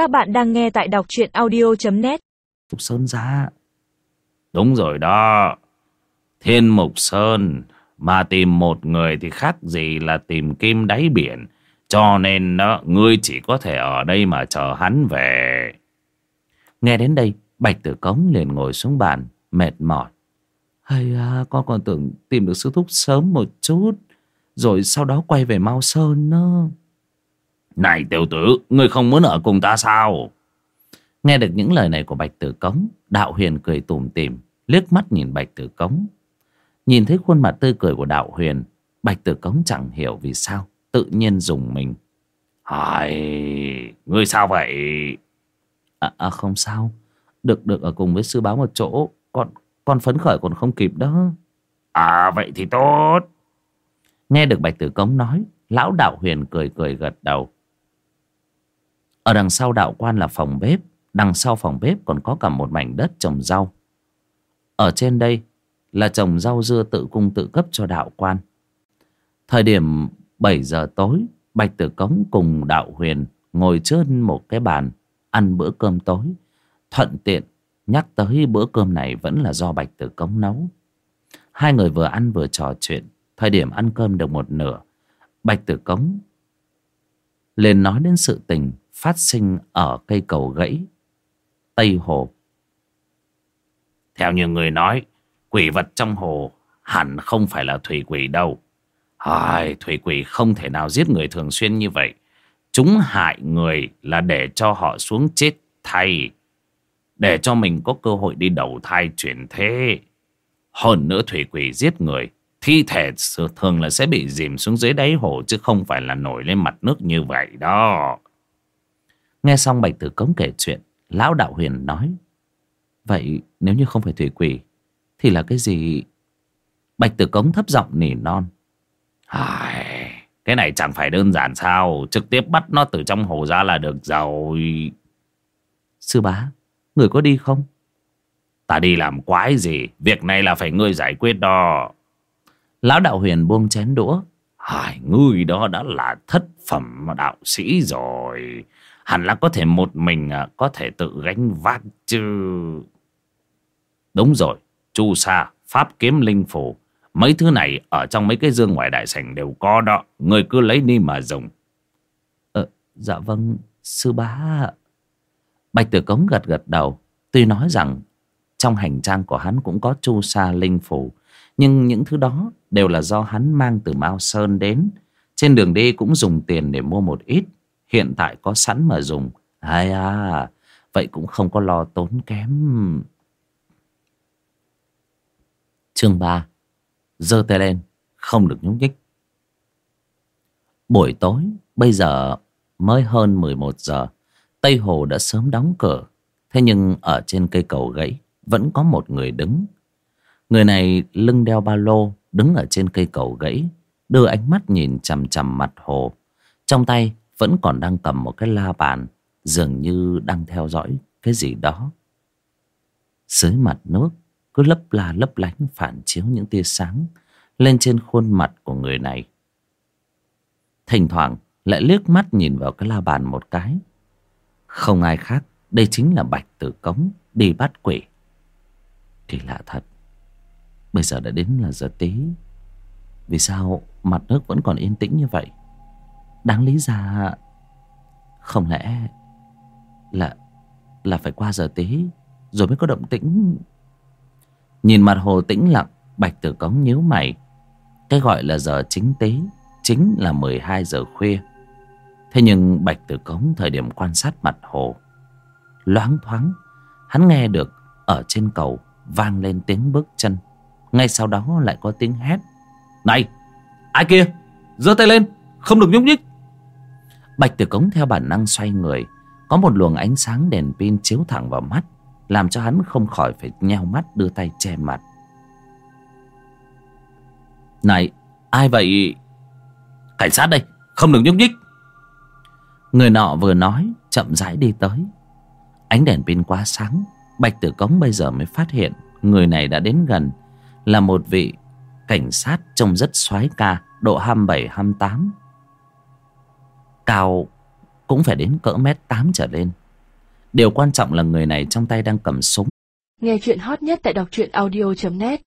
Các bạn đang nghe tại đọc truyện audio.net Mục Sơn ra. Đúng rồi đó. Thiên Mục Sơn Mà tìm một người thì khác gì là tìm kim đáy biển. Cho nên đó Ngươi chỉ có thể ở đây mà chờ hắn về. Nghe đến đây Bạch Tử Cống liền ngồi xuống bàn Mệt mỏi. Hay à, con còn tưởng tìm được sư thúc sớm một chút Rồi sau đó quay về Mao Sơn nữa Này tiểu tử Ngươi không muốn ở cùng ta sao? Nghe được những lời này của Bạch Tử Cống Đạo Huyền cười tủm tỉm Liếc mắt nhìn Bạch Tử Cống. Nhìn thấy khuôn mặt tươi cười của Đạo Huyền Bạch Tử Cống chẳng hiểu vì sao Tự nhiên dùng mình. Hỏi Ngươi sao vậy? À, à không sao. Được được ở cùng với sư báo một chỗ Con con phấn khởi còn không kịp đó. À vậy thì tốt. Nghe được Bạch Tử Cống nói Lão đạo huyền cười cười gật đầu ở đằng sau đạo quan là phòng bếp, Đằng sau phòng bếp còn có cả một mảnh đất trồng rau Ở trên đây là trồng rau dưa tự cung tự cấp cho đạo quan Thời điểm 7 giờ tối, Bạch Tử Cống cùng đạo huyền ngồi trên một cái bàn Ăn bữa cơm tối Thuận tiện Nhắc tới bữa cơm này vẫn là do Bạch Tử Cống nấu. Hai người vừa ăn vừa trò chuyện. Thời điểm ăn cơm được một nửa. Bạch Tử Cống lên nói đến sự tình phát sinh ở cây cầu gãy Tây Hồ. Theo như người nói, quỷ vật trong hồ hẳn không phải là thủy quỷ đâu. Ai, thủy quỷ không thể nào giết người thường xuyên như vậy. Chúng hại người là để cho họ xuống chết thay để cho mình có cơ hội đi đầu thai chuyển thế. Hơn nữa thủy quỷ giết người, thi thể thường là sẽ bị dìm xuống dưới đáy hồ chứ không phải là nổi lên mặt nước như vậy đó. Nghe xong Bạch Tử Cống kể chuyện, Lão Đạo Huyền nói, Vậy nếu như không phải thủy quỷ, thì là cái gì? Bạch Tử Cống thấp giọng nỉ non. Ai, cái này chẳng phải đơn giản sao, trực tiếp bắt nó từ trong hồ ra là được rồi. Sư bá, Người có đi không? Ta đi làm quái gì? Việc này là phải ngươi giải quyết đó. Lão đạo huyền buông chén đũa. Hai ngươi đó đã là thất phẩm đạo sĩ rồi. Hẳn là có thể một mình à, có thể tự gánh vác chứ. Đúng rồi. Chu sa, pháp kiếm linh phủ. Mấy thứ này ở trong mấy cái dương ngoài đại sảnh đều có đó. Người cứ lấy đi mà dùng. Ờ, dạ vâng, sư bá Bạch Tử Cống gật gật đầu. Tuy nói rằng trong hành trang của hắn cũng có chu sa linh phủ. Nhưng những thứ đó đều là do hắn mang từ Mao Sơn đến. Trên đường đi cũng dùng tiền để mua một ít. Hiện tại có sẵn mà dùng. Ai à, vậy cũng không có lo tốn kém. Chương 3 giơ tay lên, không được nhúc nhích. Buổi tối, bây giờ mới hơn 11 giờ. Tây Hồ đã sớm đóng cửa. Thế nhưng ở trên cây cầu gãy vẫn có một người đứng. Người này lưng đeo ba lô, đứng ở trên cây cầu gãy, đưa ánh mắt nhìn chằm chằm mặt hồ. Trong tay vẫn còn đang cầm một cái la bàn, dường như đang theo dõi cái gì đó. Dưới mặt nước cứ lấp la lấp lánh phản chiếu những tia sáng lên trên khuôn mặt của người này. Thỉnh thoảng lại liếc mắt nhìn vào cái la bàn một cái không ai khác Đây chính là Bạch Tử Cống Đi bắt quỷ Kỳ lạ thật Bây giờ đã đến là giờ tí Vì sao mặt nước vẫn còn yên tĩnh như vậy Đáng lý ra, Không lẽ Là Là phải qua giờ tí Rồi mới có động tĩnh? Nhìn mặt hồ tĩnh lặng, Bạch Tử Cống nhíu mày. Cái gọi là giờ chính tí Chính là 12 giờ khuya. Thế nhưng Bạch Tử Cống thời điểm quan sát mặt hồ, Loáng thoáng, Hắn nghe được ở trên cầu vang lên tiếng bước chân. Ngay sau đó lại có tiếng hét. Này, ai kia? Giơ tay lên, không được nhúc nhích. Bạch Tử Cống theo bản năng xoay người, Có một luồng ánh sáng đèn pin chiếu thẳng vào mắt, Làm cho hắn không khỏi phải nheo mắt đưa tay che mặt. Này, ai vậy? Cảnh sát đây, không được nhúc nhích. Người nọ vừa nói, chậm rãi đi tới. Ánh đèn pin quá sáng, Bạch Tử Cống bây giờ mới phát hiện Người này đã đến gần, Là một vị cảnh sát trông rất xoái ca, Độ 27-28 Cao cũng phải đến cỡ mét 8 trở lên. Điều quan trọng là người này trong tay đang cầm súng. Nghe chuyện hot nhất tại đọc truyện audio.net